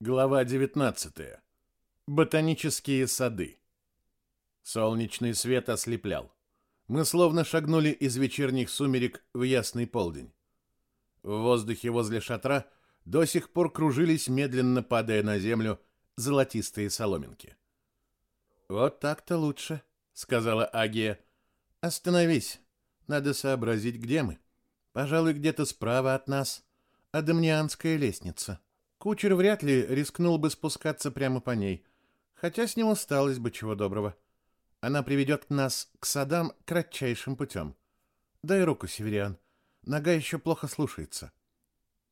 Глава 19. Ботанические сады. Солнечный свет ослеплял. Мы словно шагнули из вечерних сумерек в ясный полдень. В воздухе возле шатра до сих пор кружились, медленно падая на землю, золотистые соломинки. «Вот так-то лучше», — сказала Агия. «Остановись. Надо сообразить, где мы. Пожалуй, где-то справа от нас. Адамнианская лестница». Кучер вряд ли рискнул бы спускаться прямо по ней, хотя с ним осталось бы чего доброго. Она приведет нас к садам кратчайшим путем. Дай руку, Севериан. Нога еще плохо слушается.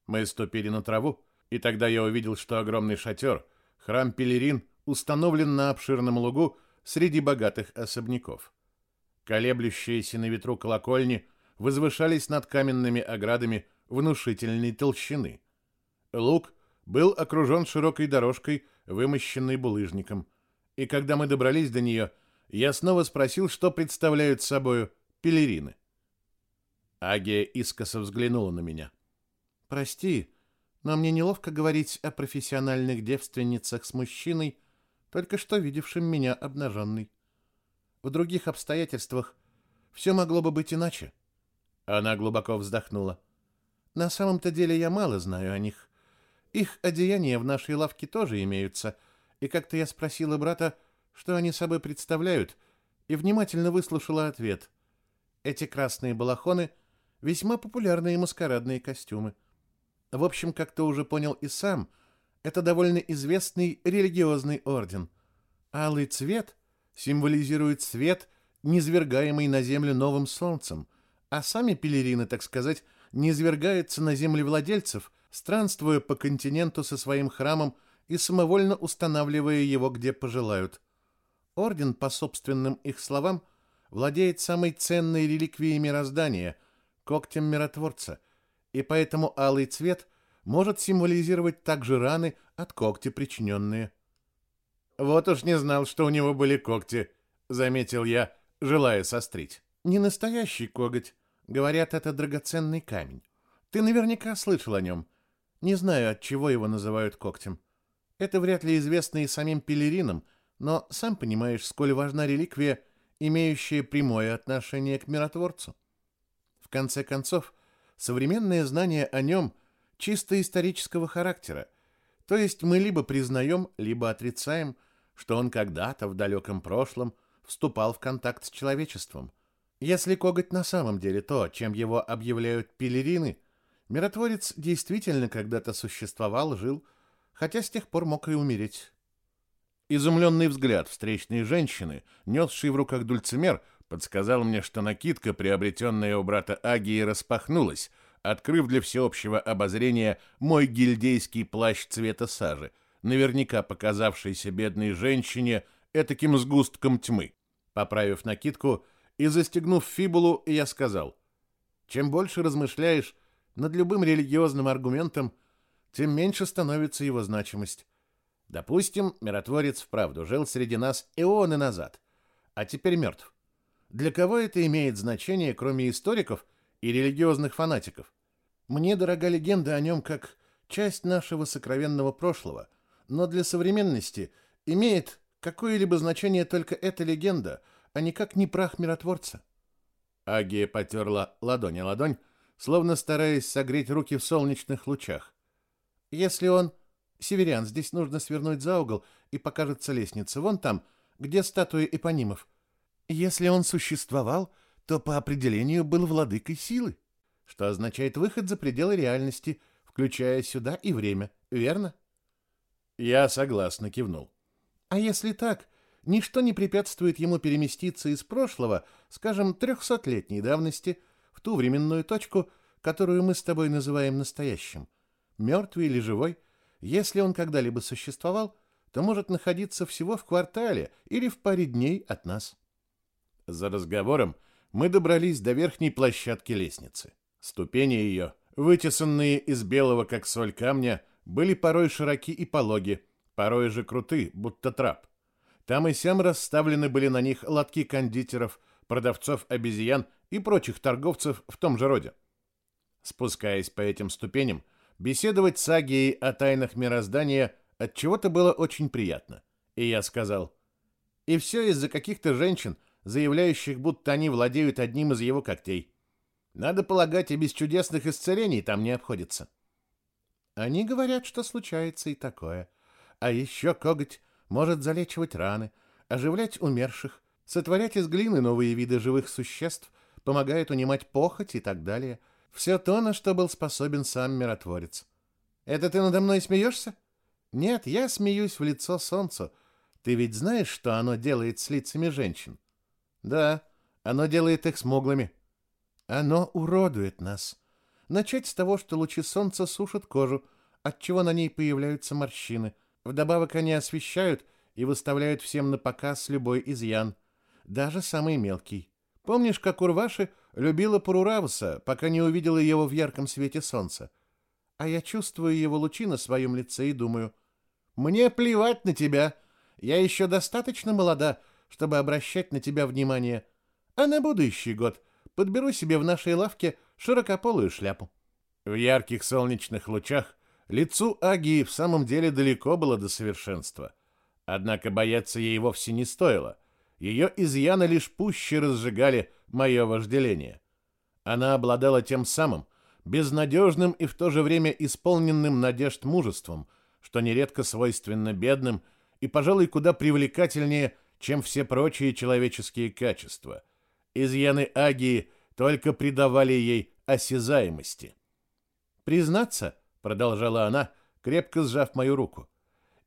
Мы ступили на траву, и тогда я увидел, что огромный шатер, храм Пелерин, установлен на обширном лугу среди богатых особняков. Колеблющиеся на ветру колокольни возвышались над каменными оградами внушительной толщины. Луг был окружен широкой дорожкой, вымощенной булыжником. И когда мы добрались до нее, я снова спросил, что представляют собою пелерины. Агия искоса взглянула на меня. «Прости, но мне неловко говорить о профессиональных девственницах с мужчиной, только что видевшим меня обнаженной. В других обстоятельствах все могло бы быть иначе». Она глубоко вздохнула. «На самом-то деле я мало знаю о них. Их одеяния в нашей лавке тоже имеются, и как-то я спросила брата, что они собой представляют, и внимательно выслушала ответ. Эти красные балахоны — весьма популярные маскарадные костюмы. В общем, как ты уже понял и сам, это довольно известный религиозный орден. Алый цвет символизирует свет, низвергаемый на землю новым солнцем, а сами пелерины, так сказать, низвергаются на земли владельцев, странствуя по континенту со своим храмом и самовольно устанавливая его, где пожелают. Орден, по собственным их словам, владеет самой ценной реликвией мироздания — когтем миротворца, и поэтому алый цвет может символизировать также раны от когтя причиненные. «Вот уж не знал, что у него были когти», — заметил я, желая сострить. «Не настоящий коготь. Говорят, это драгоценный камень. Ты наверняка слышал о нем. Не знаю, от чего его называют когтем. Это вряд ли известно и самим пелеринам, но сам понимаешь, сколь важна реликвия, имеющая прямое отношение к миротворцу. В конце концов, современные знания о нем чисто исторического характера, то есть мы либо признаем, либо отрицаем, что он когда-то в далеком прошлом вступал в контакт с человечеством. Если коготь на самом деле то, чем его объявляют пелерины – Миротворец действительно когда-то существовал, жил, хотя с тех пор мог и умереть. Изумленный взгляд встречной женщины, несшей в руках дульцимер, подсказал мне, что накидка, приобретенная у брата Агии, распахнулась, открыв для всеобщего обозрения мой гильдейский плащ цвета сажи, наверняка показавшийся бедной женщине этаким сгустком тьмы. Поправив накидку и застегнув фибулу, я сказал, «Чем больше размышляешь, над любым религиозным аргументом, тем меньше становится его значимость. Допустим, миротворец вправду жил среди нас эоны назад, а теперь мертв. Для кого это имеет значение, кроме историков и религиозных фанатиков? Мне дорога легенда о нем как часть нашего сокровенного прошлого, но для современности имеет какое-либо значение только эта легенда, а никак не прах миротворца. Агия потерла ладонь о ладонь, словно стараясь согреть руки в солнечных лучах. Если он... Северян, здесь нужно свернуть за угол, и покажется лестница. Вон там, где статуя эпонимов. Если он существовал, то по определению был владыкой силы, что означает выход за пределы реальности, включая сюда и время, верно? Я согласно кивнул. А если так, ничто не препятствует ему переместиться из прошлого, скажем, трехсотлетней давности, в ту временную точку, которую мы с тобой называем настоящим. Мертвый или живой, если он когда-либо существовал, то может находиться всего в квартале или в паре дней от нас. За разговором мы добрались до верхней площадки лестницы. Ступени ее, вытесанные из белого как соль камня, были порой широки и пологи, порой же круты, будто трап. Там и сям расставлены были на них лотки кондитеров, продавцов обезьян и прочих торговцев в том же роде. Спускаясь по этим ступеням, беседовать с Агией о тайнах мироздания от чего то было очень приятно. И я сказал, и все из-за каких-то женщин, заявляющих, будто они владеют одним из его когтей. Надо полагать, и без чудесных исцелений там не обходится. Они говорят, что случается и такое. А еще коготь может залечивать раны, оживлять умерших, сотворять из глины новые виды живых существ, помогает унимать похоть и так далее. Все то, на что был способен сам миротворец. Это ты надо мной смеешься? Нет, я смеюсь в лицо солнцу. Ты ведь знаешь, что оно делает с лицами женщин? Да, оно делает их смуглыми. Оно уродует нас. Начать с того, что лучи солнца сушат кожу, отчего на ней появляются морщины. Вдобавок они освещают и выставляют всем на показ любой изъян, даже самый мелкий. Помнишь, как Урваши любила Пуруравса, пока не увидела его в ярком свете солнца? А я чувствую его лучи на своем лице и думаю, «Мне плевать на тебя. Я еще достаточно молода, чтобы обращать на тебя внимание. А на будущий год подберу себе в нашей лавке широкополую шляпу. В ярких солнечных лучах лицу Агии в самом деле далеко было до совершенства. Однако бояться ей вовсе не стоило. Ее изъяны лишь пуще разжигали мое вожделение. Она обладала тем самым, безнадежным и в то же время исполненным надежд мужеством, что нередко свойственно бедным и, пожалуй, куда привлекательнее, чем все прочие человеческие качества. Изъяны Агии только придавали ей осязаемости. «Признаться», — продолжала она, крепко сжав мою руку,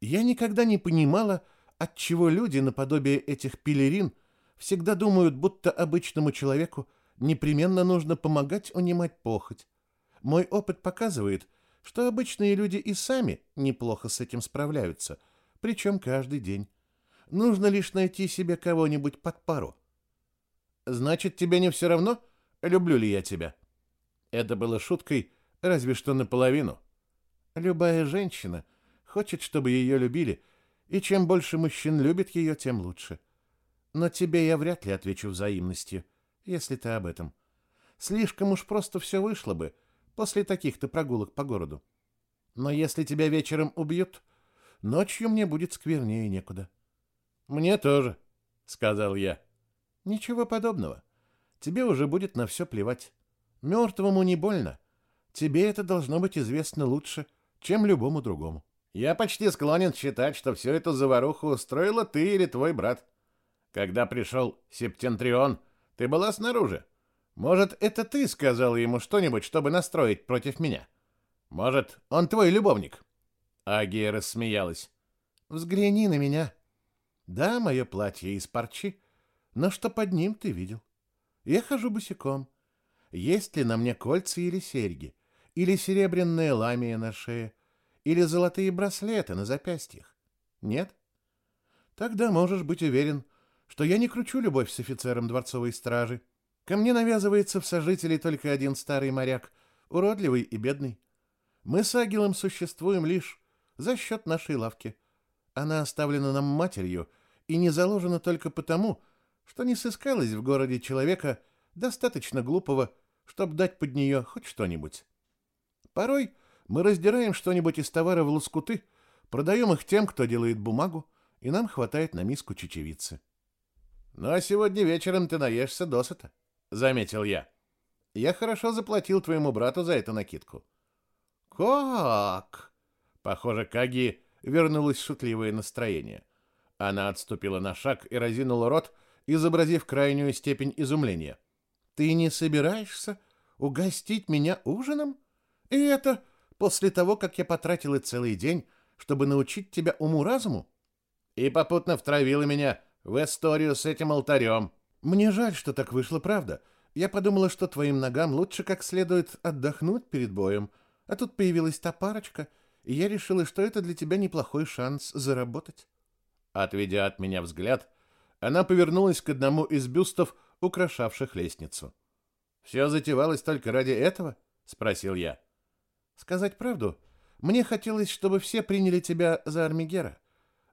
«я никогда не понимала, отчего люди наподобие этих пелерин всегда думают, будто обычному человеку непременно нужно помогать унимать похоть. Мой опыт показывает, что обычные люди и сами неплохо с этим справляются, причем каждый день. Нужно лишь найти себе кого-нибудь под пару. Значит, тебе не все равно, люблю ли я тебя? Это было шуткой, разве что наполовину. Любая женщина хочет, чтобы ее любили, и чем больше мужчин любит ее, тем лучше. Но тебе я вряд ли отвечу взаимностью, если ты об этом. Слишком уж просто все вышло бы после таких-то прогулок по городу. Но если тебя вечером убьют, ночью мне будет сквернее некуда. Мне тоже, сказал я. Ничего подобного. Тебе уже будет на все плевать. Мертвому не больно. Тебе это должно быть известно лучше, чем любому другому. Я почти склонен считать, что всю эту заваруху устроила ты или твой брат. Когда пришел Септентрион, ты была снаружи. Может, это ты сказал ему что-нибудь, чтобы настроить против меня? Может, он твой любовник?» Агия рассмеялась. «Взгляни на меня. Да, мое платье из парчи, но что под ним ты видел? Я хожу босиком. Есть ли на мне кольца или серьги? Или серебряная ламия на шее? Или золотые браслеты на запястьях? Нет? Тогда можешь быть уверен, что я не кручу любовь с офицером дворцовой стражи. Ко мне навязывается в сожителей только один старый моряк, уродливый и бедный. Мы с Агилом существуем лишь за счет нашей лавки. Она оставлена нам матерью и не заложена только потому, что не сыскалось в городе человека достаточно глупого, чтобы дать под нее хоть что-нибудь. Порой мы раздираем что-нибудь из товара в лоскуты, продаем их тем, кто делает бумагу, и нам хватает на миску чечевицы. «Ну а сегодня вечером ты наешься досыта», — заметил я. «Я хорошо заплатил твоему брату за эту накидку». «Как?» Похоже, Каги вернулось шутливое настроение. Она отступила на шаг и разинула рот, изобразив крайнюю степень изумления. «Ты не собираешься угостить меня ужином? И это после того, как я потратила целый день, чтобы научить тебя уму-разуму? И попутно втравила меня в историю с этим алтарем. Мне жаль, что так вышло, правда. Я подумала, что твоим ногам лучше как следует отдохнуть перед боем, а тут появилась та парочка, и я решила, что это для тебя неплохой шанс заработать. Отведя от меня взгляд, она повернулась к одному из бюстов, украшавших лестницу. «Все затевалось только ради этого?» — спросил я. Сказать правду, мне хотелось, чтобы все приняли тебя за Армигера.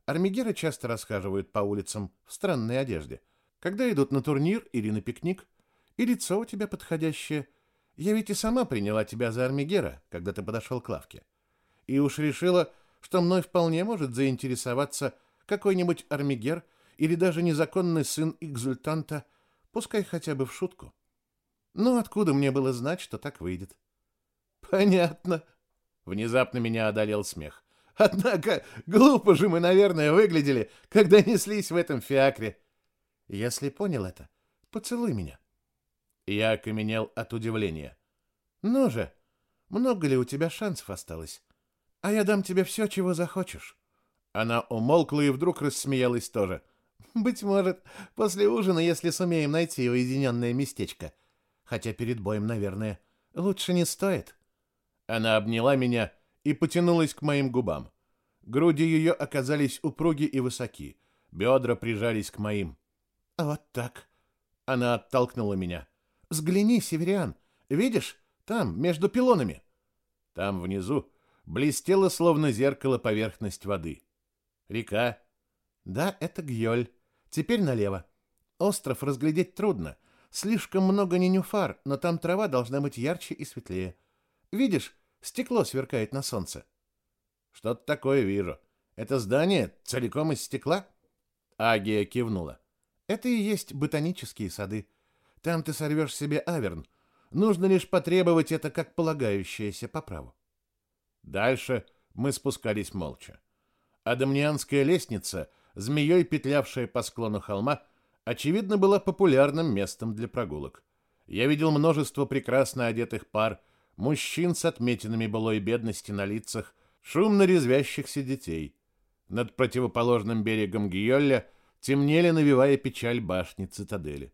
Армигеры часто расхаживают по улицам в странной одежде, когда идут на турнир или на пикник, и лицо у тебя подходящее. Я ведь и сама приняла тебя за Армигера, когда ты подошел к лавке. И уж решила, что мной вполне может заинтересоваться какой-нибудь армигер или даже незаконный сын экзультанта, пускай хотя бы в шутку. Но откуда мне было знать, что так выйдет? Понятно. Внезапно меня одолел смех. Однако глупо же мы, наверное, выглядели, когда неслись в этом фиакре. Если понял это, поцелуй меня. Я окаменел от удивления. Ну же, много ли у тебя шансов осталось? А я дам тебе все, чего захочешь. Она умолкла и вдруг рассмеялась тоже. Быть может, после ужина, если сумеем найти уединенное местечко. Хотя перед боем, наверное, лучше не стоит. Она обняла меня и потянулась к моим губам. Груди ее оказались упруги и высоки. Бедра прижались к моим. «Вот так». Она оттолкнула меня. «Взгляни, Севериан. Видишь? Там, между пилонами». Там внизу блестела, словно зеркало, поверхность воды. Река. Да, это Гьоль. Теперь налево. Остров разглядеть трудно. Слишком много ненюфар, но там трава должна быть ярче и светлее. Видишь, стекло сверкает на солнце. Что-то такое вижу. Это здание целиком из стекла? Агия кивнула. Это и есть ботанические сады. Там ты сорвешь себе аверн. Нужно лишь потребовать это как полагающееся по праву. Дальше мы спускались молча. Адамнианская лестница, змеей петлявшая по склону холма, очевидно, была популярным местом для прогулок. Я видел множество прекрасно одетых пар, мужчин с отметинами былой бедности на лицах, шумно резвящихся детей. Над противоположным берегом Гиолля темнели, навевая печаль башни цитадели.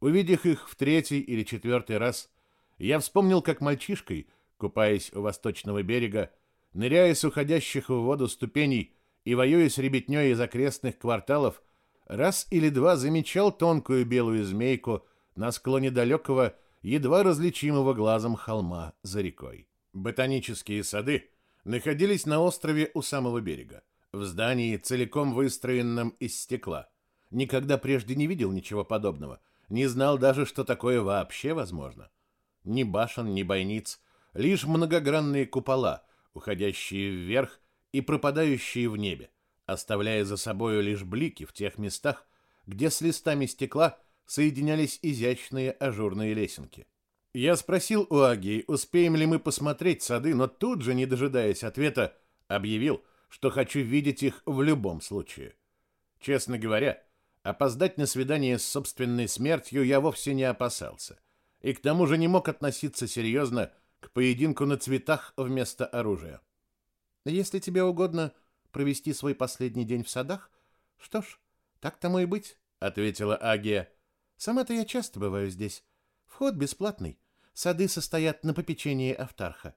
Увидев их в третий или четвертый раз, я вспомнил, как мальчишкой, купаясь у восточного берега, ныряя с уходящих в воду ступеней и воюя с ребятней из окрестных кварталов, раз или два замечал тонкую белую змейку на склоне далекого, едва различимого глазом холма за рекой. Ботанические сады находились на острове у самого берега, в здании, целиком выстроенном из стекла. Никогда прежде не видел ничего подобного, не знал даже, что такое вообще возможно. Ни башен, ни бойниц, лишь многогранные купола, уходящие вверх и пропадающие в небе, оставляя за собою лишь блики в тех местах, где с листами стекла соединялись изящные ажурные лесенки. Я спросил у Агии, успеем ли мы посмотреть сады, но тут же, не дожидаясь ответа, объявил, что хочу видеть их в любом случае. Честно говоря, опоздать на свидание с собственной смертью я вовсе не опасался, и к тому же не мог относиться серьезно к поединку на цветах вместо оружия. Если тебе угодно провести свой последний день в садах, что ж, так тому и быть, ответила Агия. Сама-то я часто бываю здесь. Вход бесплатный. Сады состоят на попечении Автарха.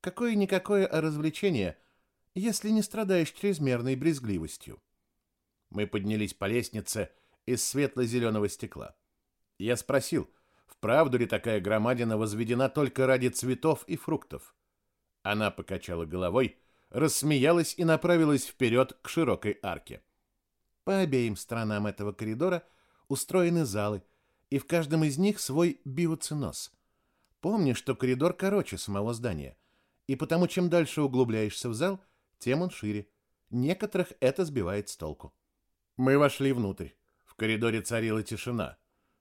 Какое-никакое развлечение, если не страдаешь чрезмерной брезгливостью. Мы поднялись по лестнице из светло-зеленого стекла. Я спросил, вправду ли такая громадина возведена только ради цветов и фруктов. Она покачала головой, рассмеялась и направилась вперед к широкой арке. По обеим сторонам этого коридора устроены залы, и в каждом из них свой биоценоз. Помни, что коридор короче самого здания, и потому чем дальше углубляешься в зал, тем он шире. Некоторых это сбивает с толку. Мы вошли внутрь. В коридоре царила тишина.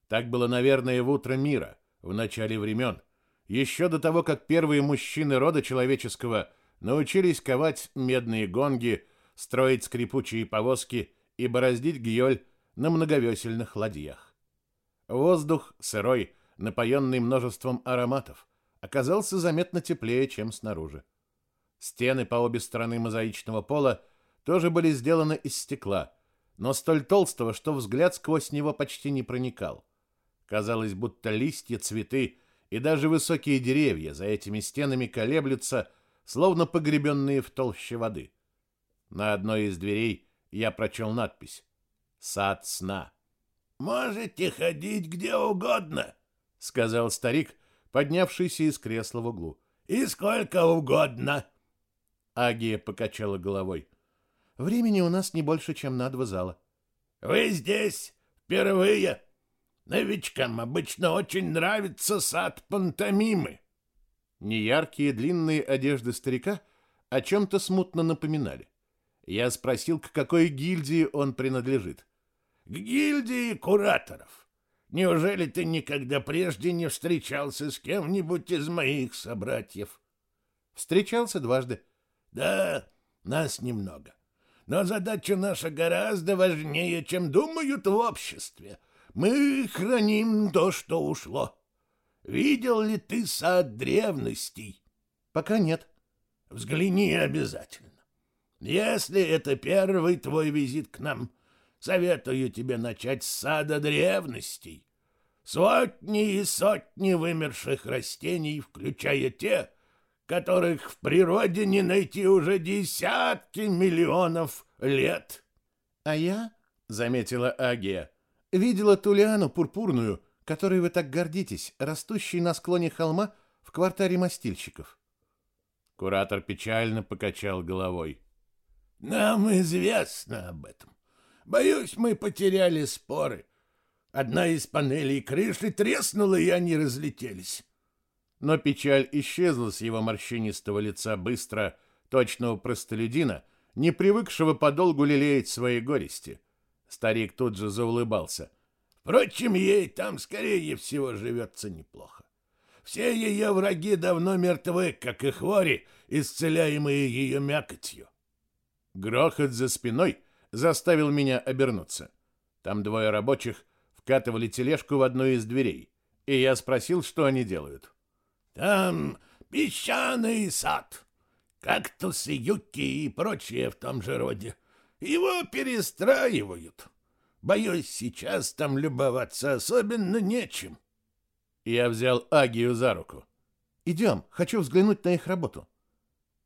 Так было, наверное, в утро мира, в начале времен, еще до того, как первые мужчины рода человеческого научились ковать медные гонги, строить скрипучие повозки и бороздить гиоль на многовесельных ладьях. Воздух сырой, напоенный множеством ароматов, оказался заметно теплее, чем снаружи. Стены по обе стороны мозаичного пола тоже были сделаны из стекла, но столь толстого, что взгляд сквозь него почти не проникал. Казалось, будто листья, цветы и даже высокие деревья за этими стенами колеблются, словно погребенные в толще воды. На одной из дверей я прочел надпись «Сад сна». «Можете ходить где угодно», — сказал старик, поднявшийся из кресла в углу. «И сколько угодно». Агия покачала головой. «Времени у нас не больше, чем на два зала». «Вы здесь впервые? Новичкам обычно очень нравится сад пантомимы». Неяркие длинные одежды старика о чем-то смутно напоминали. Я спросил, к какой гильдии он принадлежит. К гильдии кураторов. Неужели ты никогда прежде не встречался с кем-нибудь из моих собратьев? Встречался дважды. Да, нас немного. Но задача наша гораздо важнее, чем думают в обществе. Мы храним то, что ушло. Видел ли ты сад древностей? Пока нет. Взгляни обязательно. Если это первый твой визит к нам, советую тебе начать с сада древностей. Сотни и сотни вымерших растений, включая те, которых в природе не найти уже десятки миллионов лет. — А я, — заметила Агия, — видела тулиану пурпурную, которой вы так гордитесь, растущей на склоне холма в квартале мастильщиков. Куратор печально покачал головой. — Нам известно об этом. Боюсь, мы потеряли споры. Одна из панелей крыши треснула, и они разлетелись но печаль исчезла с его морщинистого лица быстро, точного простолюдина, не привыкшего подолгу лелеять свои горести. Старик тут же заулыбался. Впрочем, ей там, скорее всего, живется неплохо. Все ее враги давно мертвы, как и хвори, исцеляемые ее мякотью. Грохот за спиной заставил меня обернуться. Там двое рабочих вкатывали тележку в одну из дверей, и я спросил, что они делают. Там песчаный сад, кактусы, юки и прочее в том же роде. Его перестраивают. Боюсь, сейчас там любоваться особенно нечем. Я взял Агию за руку. «Идем, хочу взглянуть на их работу».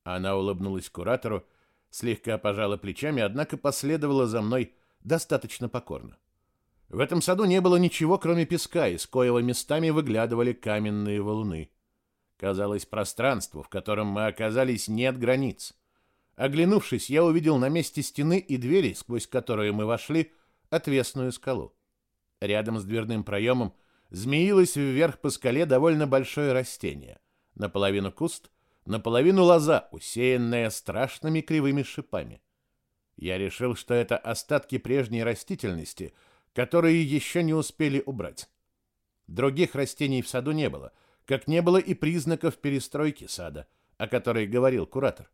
Она улыбнулась куратору, слегка пожала плечами, однако последовала за мной достаточно покорно. В этом саду не было ничего, кроме песка, из коего местами выглядывали каменные валуны. Казалось, пространству, в котором мы оказались, нет границ. Оглянувшись, я увидел на месте стены и двери, сквозь которые мы вошли, отвесную скалу. Рядом с дверным проемом змеилось вверх по скале довольно большое растение. Наполовину куст, наполовину лоза, усеянная страшными кривыми шипами. Я решил, что это остатки прежней растительности, которые еще не успели убрать. Других растений в саду не было — как не было и признаков перестройки сада, о которой говорил куратор.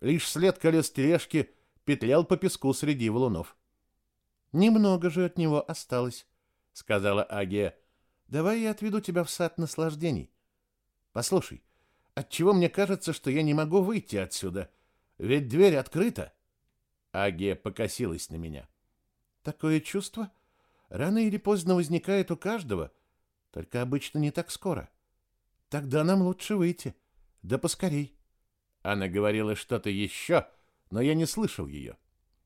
Лишь след колес тележки петлял по песку среди валунов. «Немного же от него осталось», — сказала Агия. «Давай я отведу тебя в сад наслаждений. Послушай, отчего мне кажется, что я не могу выйти отсюда? Ведь дверь открыта». Агия покосилась на меня. «Такое чувство рано или поздно возникает у каждого, только обычно не так скоро. Тогда нам лучше выйти. Да поскорей. Она говорила что-то еще, но я не слышал ее.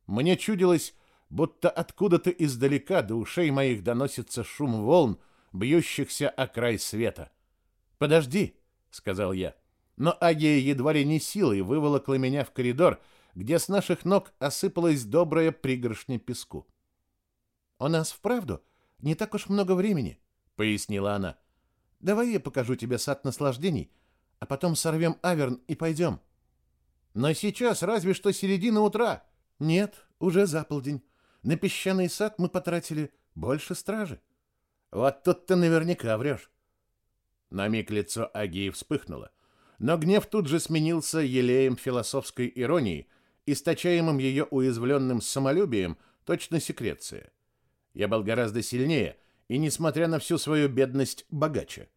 Мне чудилось, будто откуда-то издалека до ушей моих доносится шум волн, бьющихся о край света. «Подожди», — сказал я. Но Агия едва ли не силой выволокла меня в коридор, где с наших ног осыпалась добрая пригоршня песку. «У нас вправду не так уж много времени», — пояснила она. Давай я покажу тебе сад наслаждений, а потом сорвем аверн и пойдем. Но сейчас разве что середина утра. Нет, уже за полдень. На песчаный сад мы потратили больше стражи. Вот тут ты наверняка врешь. На миг лицо Агии вспыхнуло, но гнев тут же сменился елеем философской иронии, источаемым ее уязвленным самолюбием, точно секреция. Я был гораздо сильнее — и, несмотря на всю свою бедность, богаче.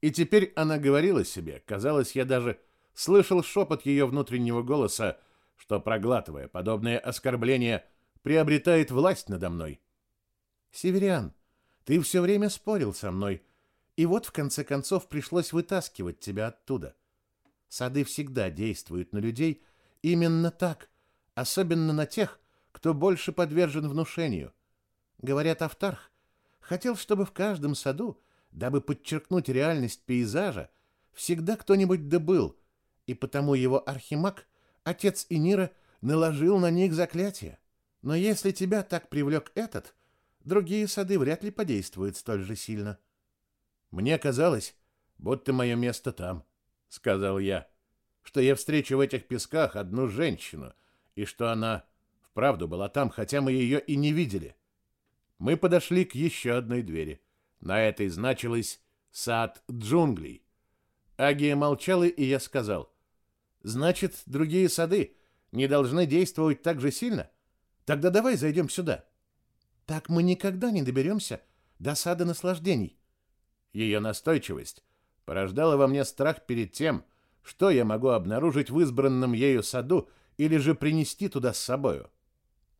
И теперь она говорила себе, казалось, я даже слышал шепот ее внутреннего голоса, что, проглатывая подобное оскорбление, приобретает власть надо мной. «Северян, ты все время спорил со мной, и вот в конце концов пришлось вытаскивать тебя оттуда. Сады всегда действуют на людей именно так, особенно на тех, кто больше подвержен внушению. Говорят, Автарх Хотел, чтобы в каждом саду, дабы подчеркнуть реальность пейзажа, всегда кто-нибудь добыл, и потому его архимаг, отец Инира, наложил на них заклятие. Но если тебя так привлек этот, другие сады вряд ли подействуют столь же сильно. Мне казалось, будто мое место там, — сказал я. что я встречу в этих песках одну женщину, и что она вправду была там, хотя мы ее и не видели. Мы подошли к еще одной двери. На этой значилось «Сад джунглей». Агия молчала, и я сказал, «Значит, другие сады не должны действовать так же сильно? Тогда давай зайдем сюда». «Так мы никогда не доберемся до сада наслаждений». Ее настойчивость порождала во мне страх перед тем, что я могу обнаружить в избранном ею саду или же принести туда с собою.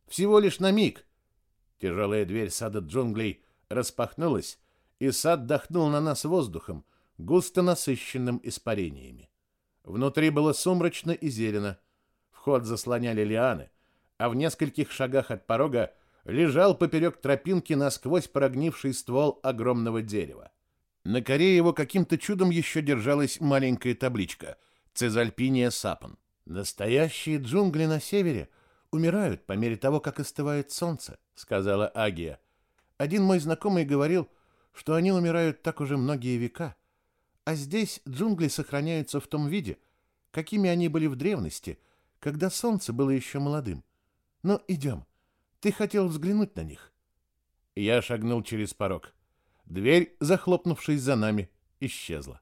Всего лишь на миг. Тяжелая дверь сада джунглей распахнулась, и сад дохнул на нас воздухом, густо насыщенным испарениями. Внутри было сумрачно и зелено. Вход заслоняли лианы, а в нескольких шагах от порога лежал поперек тропинки насквозь прогнивший ствол огромного дерева. На коре его каким-то чудом еще держалась маленькая табличка «Цезальпиния сапан». «Настоящие джунгли на севере умирают по мере того, как остывает солнце», — сказала Агия. «Один мой знакомый говорил, что они умирают так уже многие века, а здесь джунгли сохраняются в том виде, какими они были в древности, когда солнце было еще молодым. Ну, идем. Ты хотел взглянуть на них». Я шагнул через порог. Дверь, захлопнувшись за нами, исчезла.